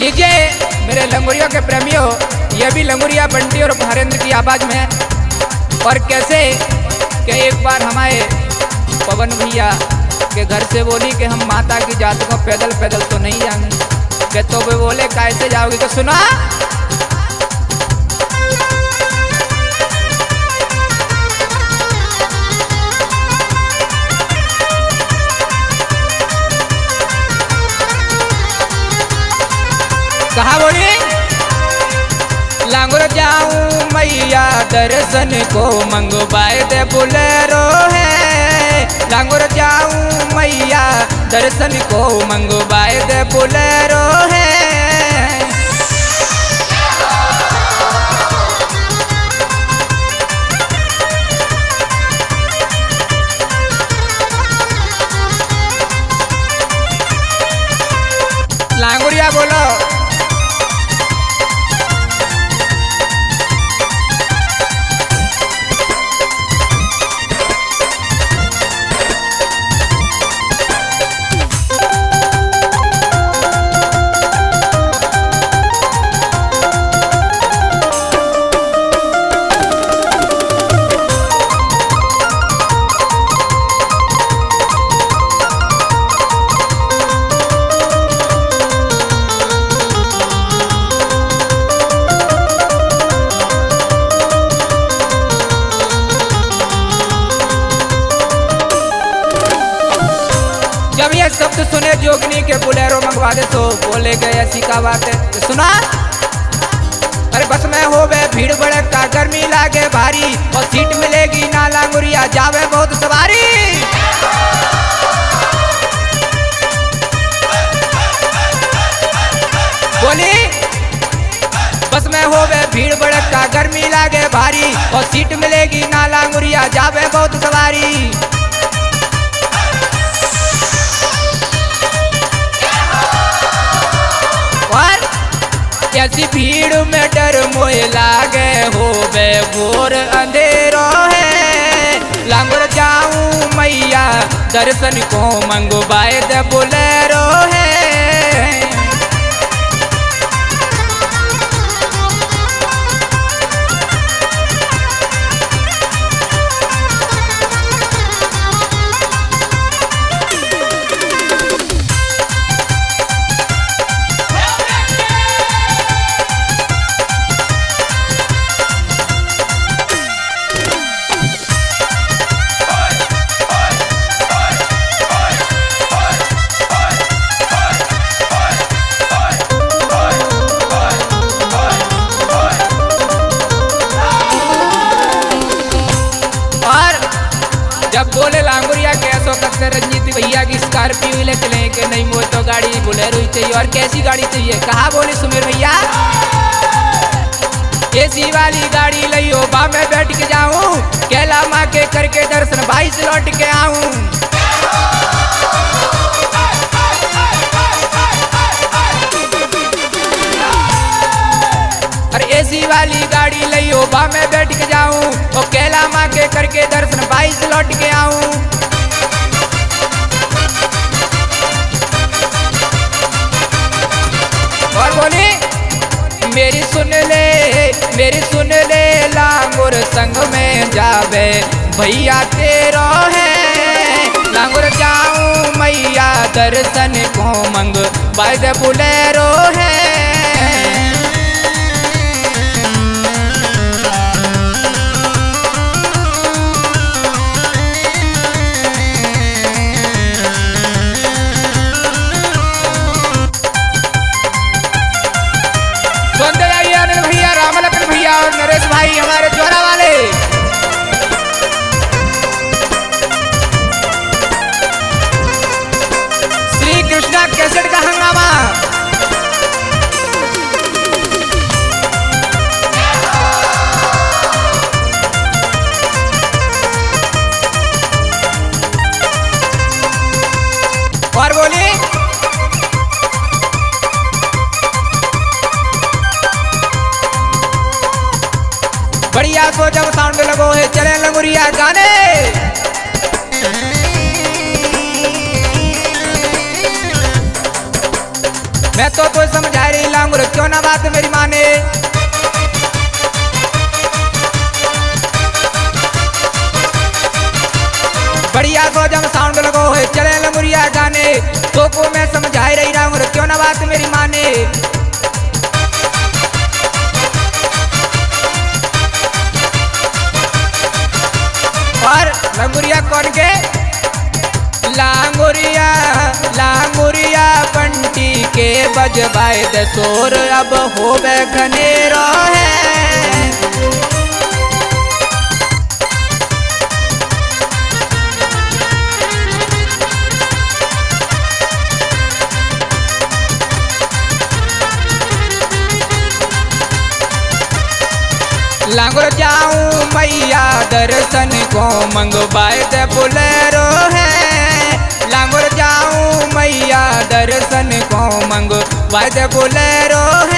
लीजिए, मेरे लंगुरिया के प्रेमियों, ये भी लंगुरिया बंटी और महारेंद्र की आवाज़ में और कैसे कि एक बार हमारे पवन भैया के घर से बोली कि हम माता की जात को पैदल पैदल तो नहीं जाएँगे के तो वे बोले कैसे जाओगे? तो सुना कहा बोली? लांगुर जाऊ, मैया दर्शन को मंगवाए दे बुलेरो है। लांगुर जाऊ, मैया दर्शन को मंगवाए दे बुलेरो है। जब ये शब्द सुने, जोगनी के बुलेरो मंगवा दे तो बोले गए ऐसी का बात है? तो सुना? अरे बस में हो गए भीड़ भड़क का गर्मी लागे भारी, और सीट मिलेगी ना लांगुरिया जावे बहुत सवारी। बोली? बस में हो गए भीड़ भड़क का गर्मी लागे भारी, और सीट मिलेगी ना लांगुरिया जावे बहुत सवारी। ऐसी भीड़ में डर मोए लागे हो बे भोर अंधेरो है। लांगर जाऊँ मैया, दर्शन को मंगवाए दे बुलेरो है। जब बोले लांगुरिया के कसर रंजीत भैया की स्कॉर्पियो ले चले के नहीं मोह तो गाड़ी बुलेरो चाहिए। और कैसी गाड़ी चाहिए? कहा बोले सुमेर भैया? एसी वाली गाड़ी लई हो बा मैं बैठ के जाऊँ। कैला माँ के करके दर्शन, भाई से लौट के आऊँ। एसी वाली गाड़ी लियो बा मैं बैठ के जाऊँ। ओ कैला माँ के करके दर्शन भाई से लौट के आऊँ। और बोली, मेरी सुन ले, मेरी सुन ले, लांगुर संग में जावे। भैया तेरो है, लांगुर जाऊँ, मैया दर्शन को मंग। बाय बुलेरो है सो जब साउंड लगो है चले लंगुरिया गाने मैं तो कोई समझा रही, लांगुर, क्यों ना बात मेरी माने? लंगुरिया कौन के लांगुरिया लांगुरिया पंटी के बजबाए दसोर अब होवे घनेरो है। लांगुर जाऊँ मैया दर्शन को मंगवाए दे बुलेरो है। लंगो जाऊँ मैया दर्शन को मंगवाए दे बुलेरो है।